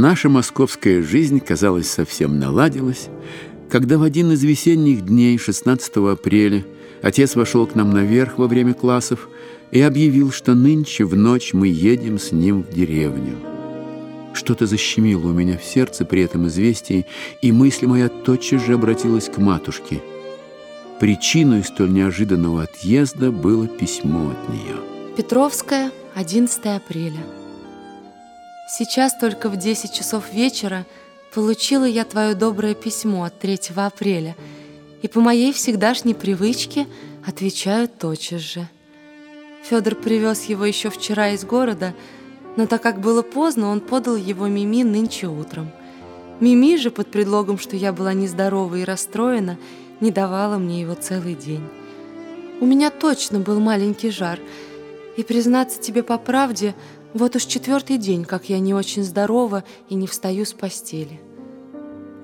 Наша московская жизнь, казалось, совсем наладилась, когда в один из весенних дней, 16 апреля, отец вошел к нам наверх во время классов и объявил, что нынче в ночь мы едем с ним в деревню. Что-то защемило у меня в сердце при этом известии, и мысль моя тотчас же обратилась к матушке. Причиной столь неожиданного отъезда было письмо от нее. Петровская, 11 апреля. Сейчас только в 10 часов вечера получила я твое доброе письмо от 3 апреля, и по моей всегдашней привычке отвечаю тотчас же. Федор привез его еще вчера из города, но так как было поздно, он подал его Мими нынче утром. Мими же, под предлогом, что я была нездорова и расстроена, не давала мне его целый день. У меня точно был маленький жар, и, признаться тебе по правде, вот уж четвертый день, как я не очень здорова и не встаю с постели.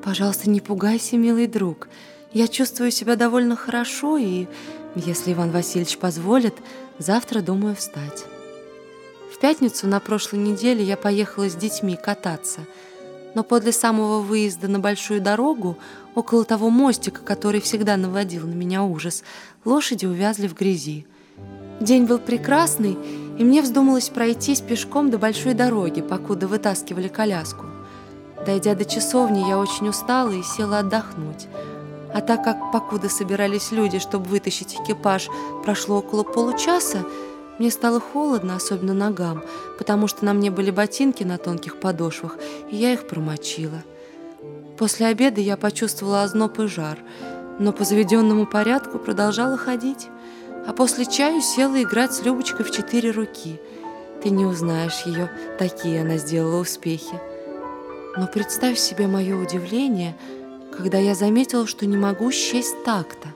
Пожалуйста, не пугайся, милый друг. Я чувствую себя довольно хорошо, и, если Иван Васильевич позволит, завтра думаю встать. В пятницу на прошлой неделе я поехала с детьми кататься, но подле самого выезда на большую дорогу, около того мостика, который всегда наводил на меня ужас, лошади увязли в грязи. День был прекрасный, и мне вздумалось пройтись пешком до большой дороги, покуда вытаскивали коляску. Дойдя до часовни, я очень устала и села отдохнуть. А так как, покуда собирались люди, чтобы вытащить экипаж, прошло около получаса, мне стало холодно, особенно ногам, потому что на мне были ботинки на тонких подошвах, и я их промочила. После обеда я почувствовала озноб и жар, но по заведенному порядку продолжала ходить а после чаю села играть с Любочкой в четыре руки. Ты не узнаешь ее, такие она сделала успехи. Но представь себе мое удивление, когда я заметила, что не могу счесть так-то.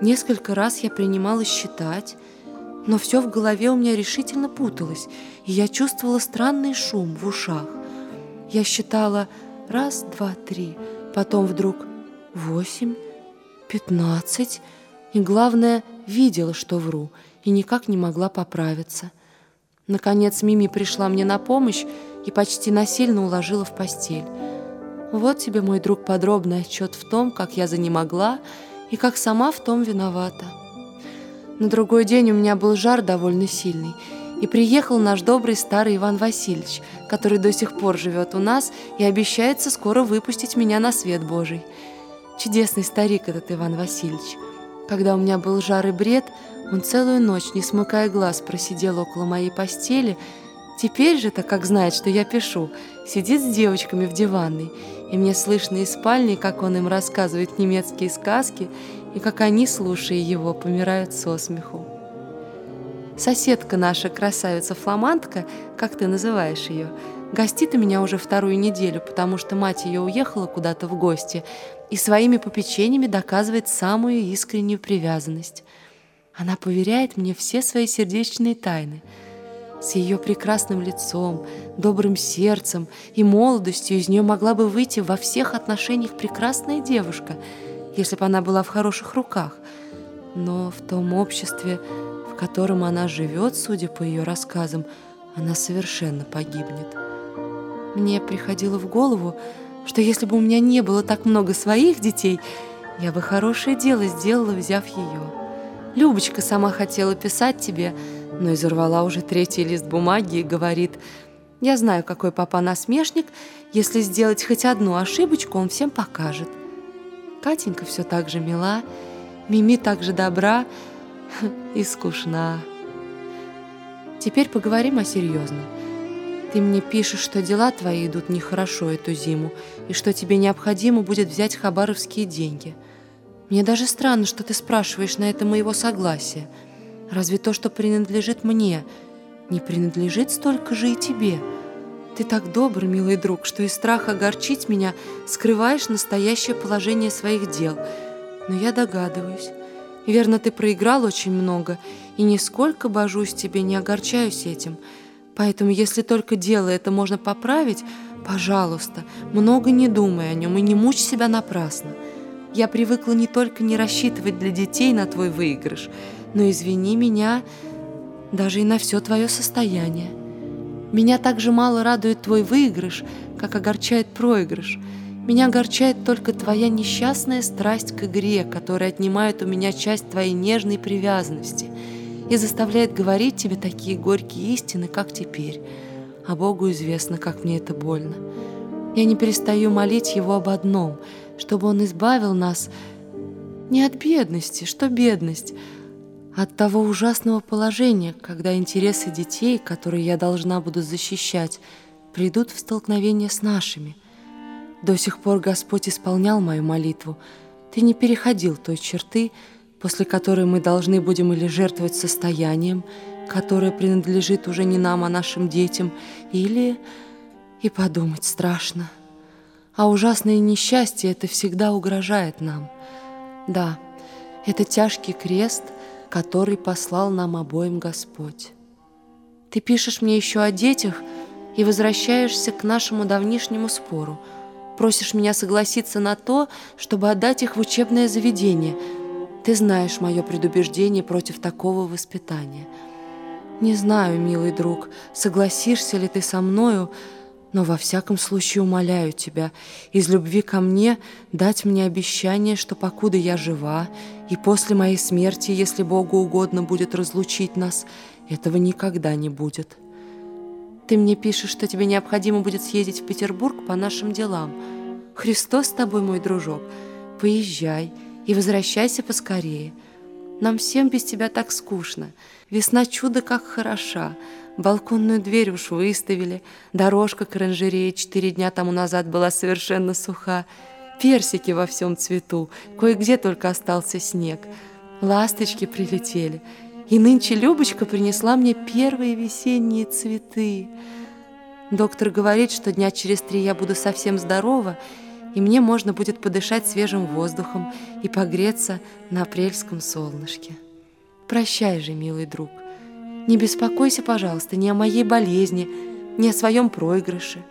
Несколько раз я принималась считать, но все в голове у меня решительно путалось, и я чувствовала странный шум в ушах. Я считала раз, два, три, потом вдруг восемь, пятнадцать, и главное, видела, что вру, и никак не могла поправиться. Наконец Мими пришла мне на помощь и почти насильно уложила в постель. Вот тебе, мой друг, подробный отчет в том, как я занемогла и как сама в том виновата. На другой день у меня был жар довольно сильный, и приехал наш добрый старый Иван Васильевич, который до сих пор живет у нас и обещается скоро выпустить меня на свет Божий. Чудесный старик этот Иван Васильевич. Когда у меня был жар и бред, он целую ночь, не смыкая глаз, просидел около моей постели. Теперь же, так как знает, что я пишу, сидит с девочками в диванной, и мне слышно из спальни, как он им рассказывает немецкие сказки, и как они, слушая его, помирают со смеху. Соседка наша, красавица-фламандка, как ты называешь ее, гостит у меня уже вторую неделю, потому что мать ее уехала куда-то в гости, и своими попечениями доказывает самую искреннюю привязанность. Она поверяет мне все свои сердечные тайны. С ее прекрасным лицом, добрым сердцем и молодостью из нее могла бы выйти во всех отношениях прекрасная девушка, если бы она была в хороших руках. Но в том обществе, в котором она живет, судя по ее рассказам, она совершенно погибнет. Мне приходило в голову, что если бы у меня не было так много своих детей, я бы хорошее дело сделала, взяв ее. Любочка сама хотела писать тебе, но изорвала уже третий лист бумаги и говорит, «Я знаю, какой папа насмешник. Если сделать хоть одну ошибочку, он всем покажет». Катенька все так же мила, Мими так же добра и скучна. Теперь поговорим о серьезном. Ты мне пишешь, что дела твои идут нехорошо эту зиму, и что тебе необходимо будет взять хабаровские деньги. Мне даже странно, что ты спрашиваешь на это моего согласия. Разве то, что принадлежит мне, не принадлежит столько же и тебе? Ты так добр, милый друг, что из страха огорчить меня скрываешь настоящее положение своих дел. Но я догадываюсь. Верно, ты проиграл очень много, и нисколько, божусь тебе, не огорчаюсь этим – Поэтому, если только дело это можно поправить, пожалуйста, много не думай о нем и не мучь себя напрасно. Я привыкла не только не рассчитывать для детей на твой выигрыш, но извини меня даже и на все твое состояние. Меня так же мало радует твой выигрыш, как огорчает проигрыш. Меня огорчает только твоя несчастная страсть к игре, которая отнимает у меня часть твоей нежной привязанности и заставляет говорить тебе такие горькие истины, как теперь. А Богу известно, как мне это больно. Я не перестаю молить Его об одном, чтобы Он избавил нас не от бедности, что бедность, а от того ужасного положения, когда интересы детей, которые я должна буду защищать, придут в столкновение с нашими. До сих пор Господь исполнял мою молитву. Ты не переходил той черты, после которой мы должны будем или жертвовать состоянием, которое принадлежит уже не нам, а нашим детям, или и подумать страшно. А ужасное несчастье это всегда угрожает нам. Да, это тяжкий крест, который послал нам обоим Господь. Ты пишешь мне еще о детях и возвращаешься к нашему давнишнему спору. Просишь меня согласиться на то, чтобы отдать их в учебное заведение. Ты знаешь мое предубеждение против такого воспитания. Не знаю, милый друг, согласишься ли ты со мною, но во всяком случае умоляю тебя, из любви ко мне дать мне обещание, что покуда я жива, и после моей смерти, если Богу угодно будет разлучить нас, этого никогда не будет. Ты мне пишешь, что тебе необходимо будет съездить в Петербург по нашим делам. Христос с тобой, мой дружок. Поезжай и возвращайся поскорее. Нам всем без тебя так скучно. Весна чудо как хороша. Балконную дверь уж выставили. Дорожка к оранжерее четыре дня тому назад была совершенно суха. Персики во всем цвету. Кое-где только остался снег. Ласточки прилетели. И нынче Любочка принесла мне первые весенние цветы. Доктор говорит, что дня через три я буду совсем здорова, и мне можно будет подышать свежим воздухом и погреться на апрельском солнышке. Прощай же, милый друг. Не беспокойся, пожалуйста, ни о моей болезни, ни о своем проигрыше.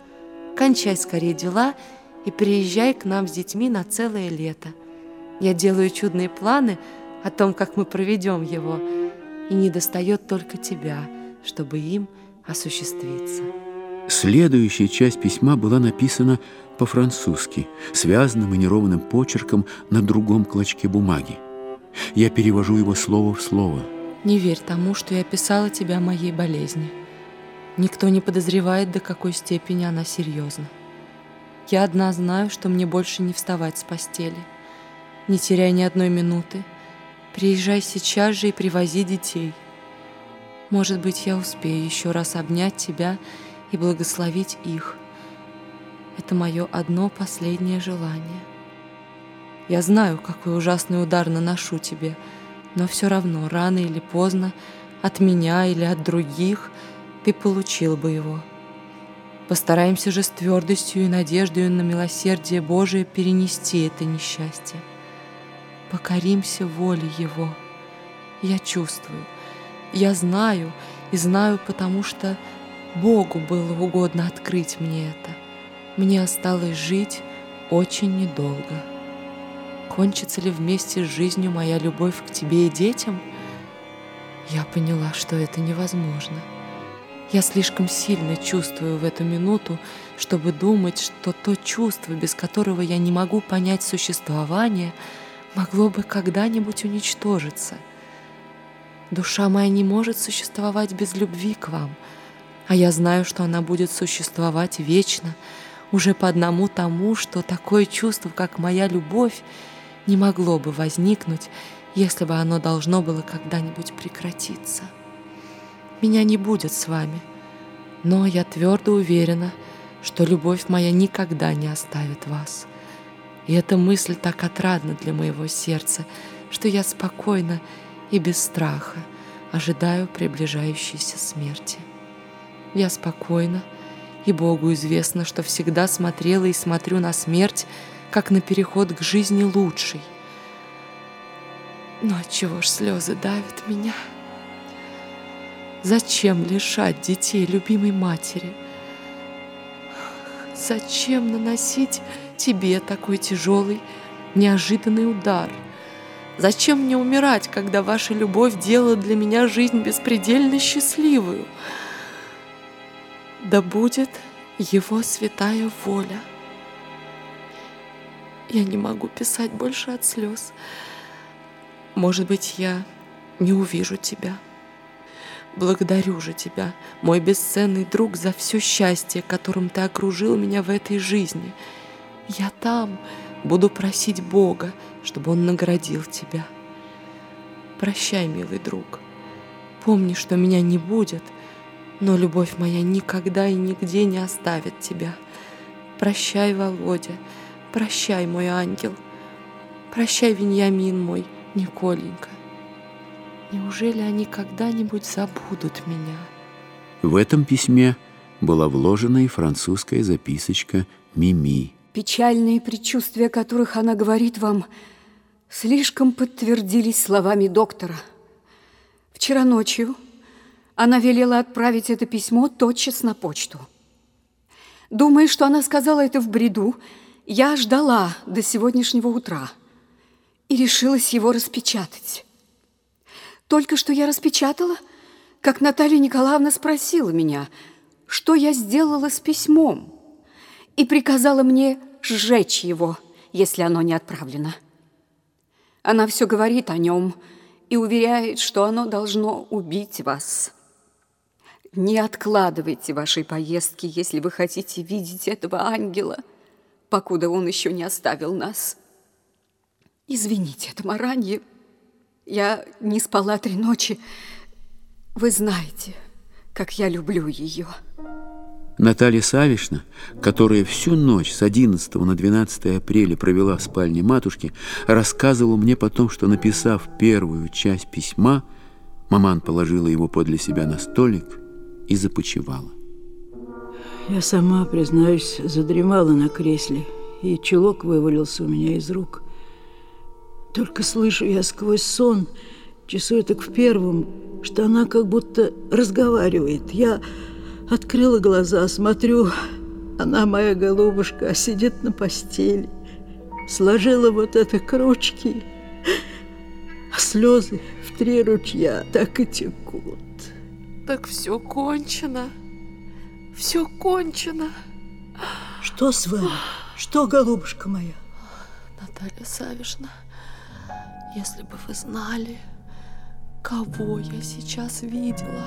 Кончай скорее дела и приезжай к нам с детьми на целое лето. Я делаю чудные планы о том, как мы проведем его, и не достает только тебя, чтобы им осуществиться. Следующая часть письма была написана по-французски, связанным и неровным почерком на другом клочке бумаги. Я перевожу его слово в слово – не верь тому, что я писала тебе о моей болезни. Никто не подозревает, до какой степени она серьезна. Я одна знаю, что мне больше не вставать с постели. Не теряй ни одной минуты. Приезжай сейчас же и привози детей. Может быть, я успею еще раз обнять тебя и благословить их. Это мое одно последнее желание. Я знаю, какой ужасный удар наношу тебе — но все равно, рано или поздно, от меня или от других, ты получил бы его. Постараемся же с твердостью и надеждой на милосердие Божие перенести это несчастье. Покоримся воле Его. Я чувствую, я знаю и знаю, потому что Богу было угодно открыть мне это. Мне осталось жить очень недолго. Кончится ли вместе с жизнью моя любовь к тебе и детям? Я поняла, что это невозможно. Я слишком сильно чувствую в эту минуту, чтобы думать, что то чувство, без которого я не могу понять существование, могло бы когда-нибудь уничтожиться. Душа моя не может существовать без любви к вам, а я знаю, что она будет существовать вечно, уже по одному тому, что такое чувство, как моя любовь, не могло бы возникнуть, если бы оно должно было когда-нибудь прекратиться. Меня не будет с вами, но я твердо уверена, что любовь моя никогда не оставит вас. И эта мысль так отрадна для моего сердца, что я спокойно и без страха ожидаю приближающейся смерти. Я спокойна, и Богу известно, что всегда смотрела и смотрю на смерть как на переход к жизни лучшей. Но отчего ж слезы давят меня? Зачем лишать детей любимой матери? Зачем наносить тебе такой тяжелый, неожиданный удар? Зачем мне умирать, когда ваша любовь делала для меня жизнь беспредельно счастливую? Да будет его святая воля. Я не могу писать больше от слез. Может быть, я не увижу тебя. Благодарю же тебя, мой бесценный друг, за все счастье, которым ты окружил меня в этой жизни. Я там буду просить Бога, чтобы Он наградил тебя. Прощай, милый друг. Помни, что меня не будет, но любовь моя никогда и нигде не оставит тебя. Прощай, Володя, прощай, мой ангел. Прощай, Веньямин мой, Николенька. Неужели они когда-нибудь забудут меня? В этом письме была вложена и французская записочка «Мими». Печальные предчувствия, которых она говорит вам, слишком подтвердились словами доктора. Вчера ночью она велела отправить это письмо тотчас на почту. Думая, что она сказала это в бреду, я ждала до сегодняшнего утра и решилась его распечатать. Только что я распечатала, как Наталья Николаевна спросила меня, что я сделала с письмом, и приказала мне сжечь его, если оно не отправлено. Она все говорит о нем и уверяет, что оно должно убить вас. Не откладывайте вашей поездки, если вы хотите видеть этого ангела, покуда он еще не оставил нас. Извините это маранье, я не спала три ночи. Вы знаете, как я люблю ее. Наталья Савишна, которая всю ночь с 11 на 12 апреля провела в спальне матушки, рассказывала мне потом, что, написав первую часть письма, маман положила его подле себя на столик и започивала. Я сама, признаюсь, задремала на кресле, и чулок вывалился у меня из рук – только слышу я сквозь сон, часу так в первом, что она как будто разговаривает. Я открыла глаза, смотрю, она, моя голубушка, сидит на постели, сложила вот это к ручке, а слезы в три ручья так и текут. Так все кончено. Все кончено. Что с вами? Что, голубушка моя? Наталья Савишна, если бы вы знали, кого я сейчас видела.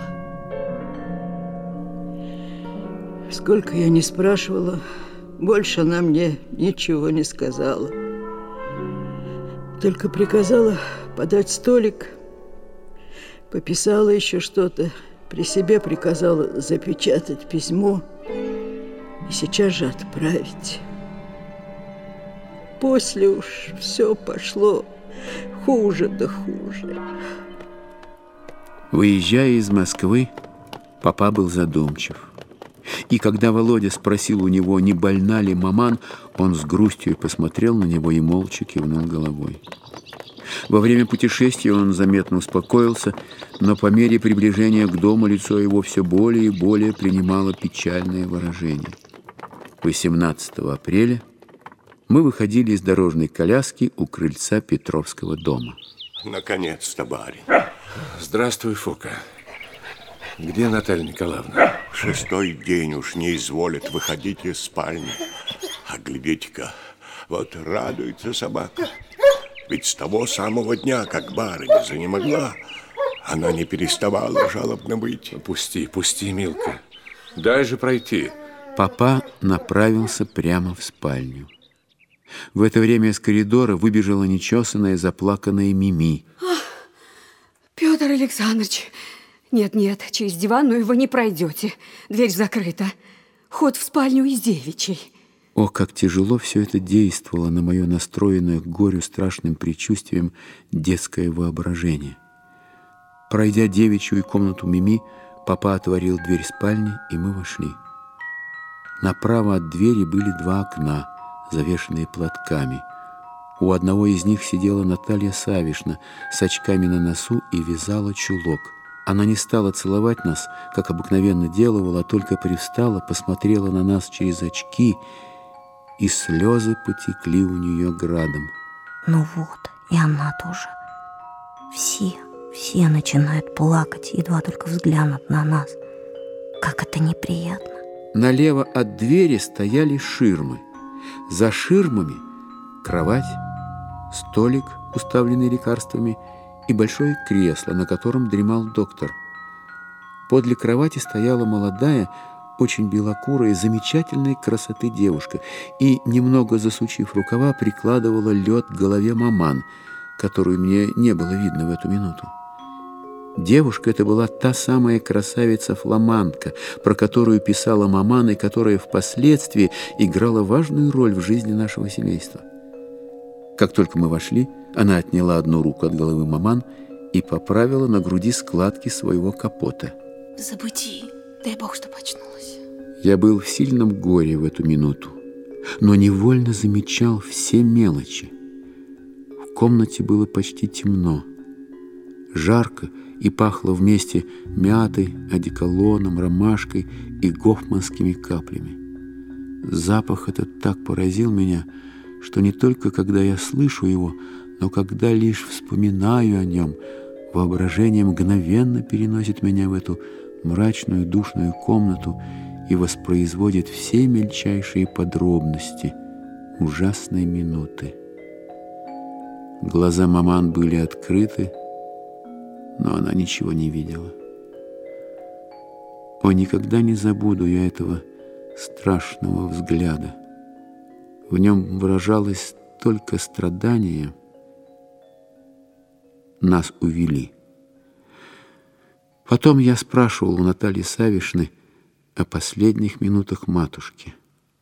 Сколько я не спрашивала, больше она мне ничего не сказала. Только приказала подать столик, пописала еще что-то, при себе приказала запечатать письмо и сейчас же отправить. После уж все пошло хуже да хуже. Выезжая из Москвы, папа был задумчив. И когда Володя спросил у него, не больна ли маман, он с грустью посмотрел на него и молча кивнул головой. Во время путешествия он заметно успокоился, но по мере приближения к дому лицо его все более и более принимало печальное выражение. 18 апреля мы выходили из дорожной коляски у крыльца Петровского дома. Наконец-то, барин. Здравствуй, Фока. Где Наталья Николаевна? Шестой день уж не изволит выходить из спальни. А глядите-ка, вот радуется собака. Ведь с того самого дня, как барыня занемогла, она не переставала жалобно быть. Пусти, пусти, Милка. Дай же пройти. Папа направился прямо в спальню. В это время из коридора выбежала нечесанная, заплаканная Мими. Петр Александрович, нет-нет, через диванную вы не пройдете. Дверь закрыта. Ход в спальню из девичьей. О, как тяжело все это действовало на мое настроенное к горю страшным предчувствием детское воображение. Пройдя девичью комнату Мими, папа отворил дверь спальни, и мы вошли. Направо от двери были два окна – завешенные платками. У одного из них сидела Наталья Савишна с очками на носу и вязала чулок. Она не стала целовать нас, как обыкновенно делала, а только привстала, посмотрела на нас через очки, и слезы потекли у нее градом. Ну вот, и она тоже. Все, все начинают плакать, едва только взглянут на нас. Как это неприятно. Налево от двери стояли ширмы. За ширмами кровать, столик, уставленный лекарствами, и большое кресло, на котором дремал доктор. Подле кровати стояла молодая, очень белокурая, замечательной красоты девушка и, немного засучив рукава, прикладывала лед к голове маман, которую мне не было видно в эту минуту. Девушка это была та самая красавица-фламандка, про которую писала маман и которая впоследствии играла важную роль в жизни нашего семейства. Как только мы вошли, она отняла одну руку от головы маман и поправила на груди складки своего капота. В забытии. Дай бог, что очнулась. Я был в сильном горе в эту минуту, но невольно замечал все мелочи. В комнате было почти темно, жарко и пахло вместе мятой, одеколоном, ромашкой и гофманскими каплями. Запах этот так поразил меня, что не только когда я слышу его, но когда лишь вспоминаю о нем, воображение мгновенно переносит меня в эту мрачную душную комнату и воспроизводит все мельчайшие подробности ужасной минуты. Глаза маман были открыты, но она ничего не видела. О, никогда не забуду я этого страшного взгляда. В нем выражалось только страдание. Нас увели. Потом я спрашивал у Натальи Савишны о последних минутах матушки.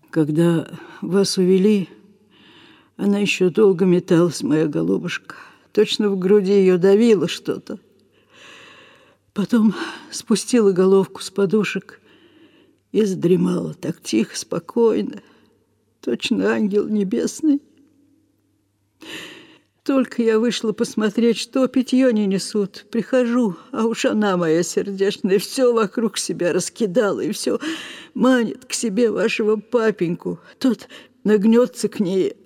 Когда вас увели, она еще долго металась, моя голубушка. Точно в груди ее давило что-то. Потом спустила головку с подушек и задремала так тихо, спокойно, точно ангел небесный. Только я вышла посмотреть, что питье не несут. Прихожу, а уж она моя сердечная все вокруг себя раскидала и все манит к себе вашего папеньку. Тот нагнется к ней,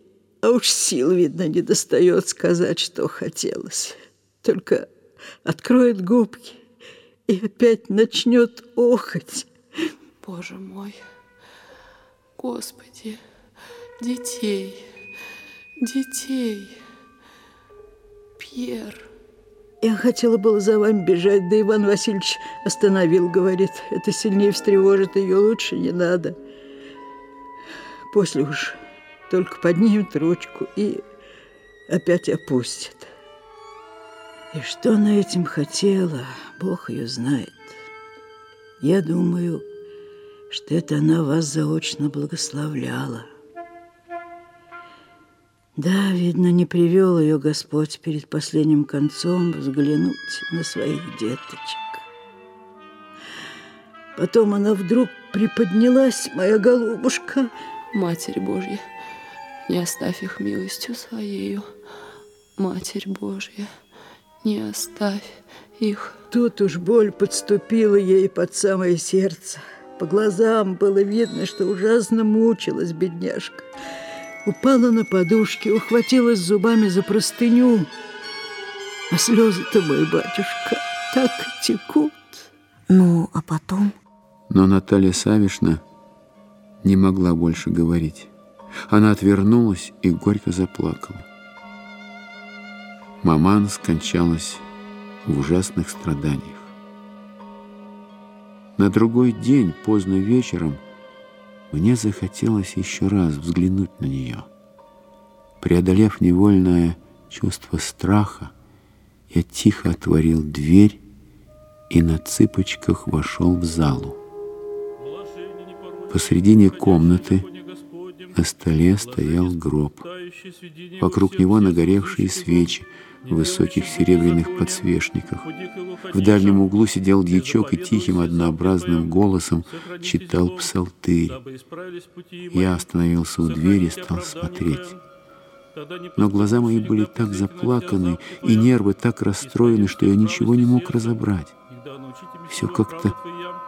а уж сил, видно, не достает сказать, что хотелось. Только откроет губки и опять начнет охоть. Боже мой, Господи, детей, детей, Пьер. Я хотела было за вами бежать, да Иван Васильевич остановил, говорит, это сильнее встревожит ее, лучше не надо. После уж только поднимет ручку и опять опустит. И что она этим хотела, Бог ее знает. Я думаю, что это она вас заочно благословляла. Да, видно, не привел ее Господь перед последним концом взглянуть на своих деточек. Потом она вдруг приподнялась, моя голубушка. Матерь Божья, не оставь их милостью своею. Матерь Божья, не оставь их. Тут уж боль подступила ей под самое сердце. По глазам было видно, что ужасно мучилась бедняжка. Упала на подушки, ухватилась зубами за простыню. А слезы-то, мой батюшка, так текут. Ну, а потом? Но Наталья Савишна не могла больше говорить. Она отвернулась и горько заплакала. Маман скончалась в ужасных страданиях. На другой день, поздно вечером, мне захотелось еще раз взглянуть на нее. Преодолев невольное чувство страха, я тихо отворил дверь и на цыпочках вошел в залу. Посредине комнаты на столе стоял гроб. Вокруг него нагоревшие свечи в высоких серебряных подсвечниках. В дальнем углу сидел дьячок и тихим однообразным голосом читал псалтырь. Я остановился у двери и стал смотреть. Но глаза мои были так заплаканы, и нервы так расстроены, что я ничего не мог разобрать. Все как-то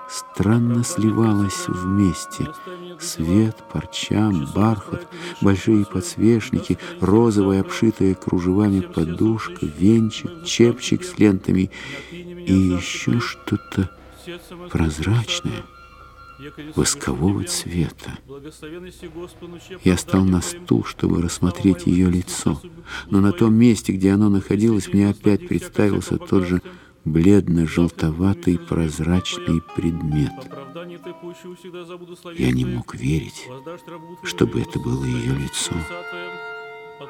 странно сливалось вместе. Свет, парча, бархат, большие подсвечники, розовая, обшитая кружевами подушка, венчик, чепчик с лентами и еще что-то прозрачное, воскового цвета. Я стал на стул, чтобы рассмотреть ее лицо, но на том месте, где оно находилось, мне опять представился тот же бледно-желтоватый прозрачный предмет. Я не мог верить, чтобы это было ее лицо.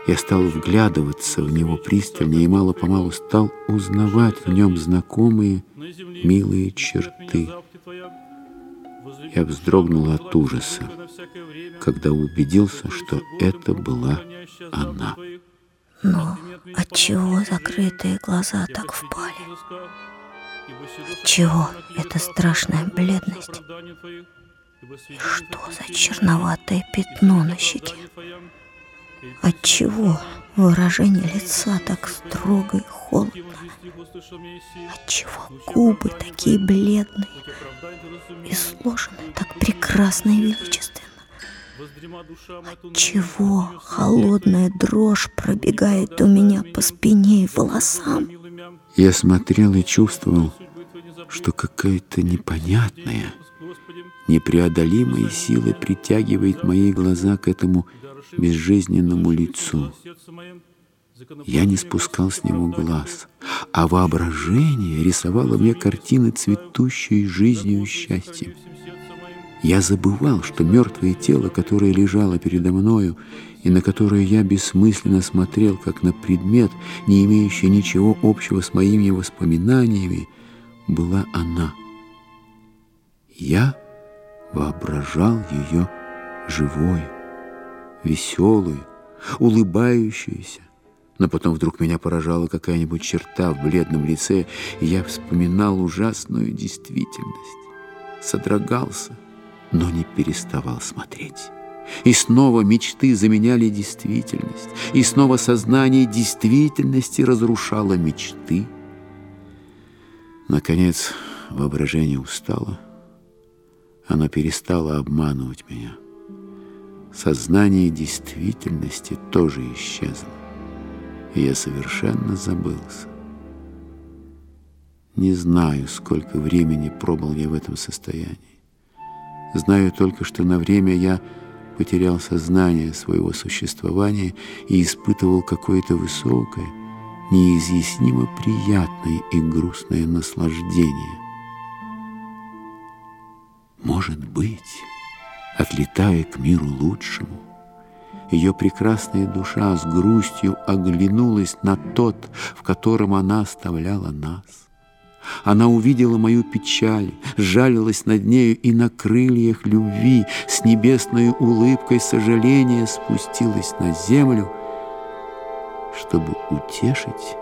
Я стал вглядываться в него пристальнее и мало-помалу стал узнавать в нем знакомые милые черты. Я вздрогнул от ужаса, когда убедился, что это была она. Но отчего закрытые глаза так впали? Отчего эта страшная бледность? И что за черноватое пятно на щеке? Отчего выражение лица так строго и холодно? Отчего губы такие бледные и сложены так прекрасно и величественно? Отчего холодная дрожь пробегает у меня по спине и волосам? Я смотрел и чувствовал, что какая-то непонятная, непреодолимая сила притягивает мои глаза к этому безжизненному лицу. Я не спускал с него глаз, а воображение рисовало мне картины цветущей жизнью и счастьем. Я забывал, что мертвое тело, которое лежало передо мною, и на которое я бессмысленно смотрел, как на предмет, не имеющий ничего общего с моими воспоминаниями, была она. Я воображал ее живой, веселую, улыбающуюся. Но потом вдруг меня поражала какая-нибудь черта в бледном лице, и я вспоминал ужасную действительность. Содрогался, но не переставал смотреть. И снова мечты заменяли действительность, и снова сознание действительности разрушало мечты. Наконец, воображение устало, оно перестало обманывать меня – сознание действительности тоже исчезло, и я совершенно забылся. Не знаю, сколько времени пробыл я в этом состоянии. Знаю только, что на время я потерял сознание своего существования и испытывал какое-то высокое, неизъяснимо приятное и грустное наслаждение. Может быть отлетая к миру лучшему. Ее прекрасная душа с грустью оглянулась на тот, в котором она оставляла нас. Она увидела мою печаль, жалилась над нею и на крыльях любви с небесной улыбкой сожаления спустилась на землю, чтобы утешить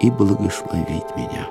и благословить меня.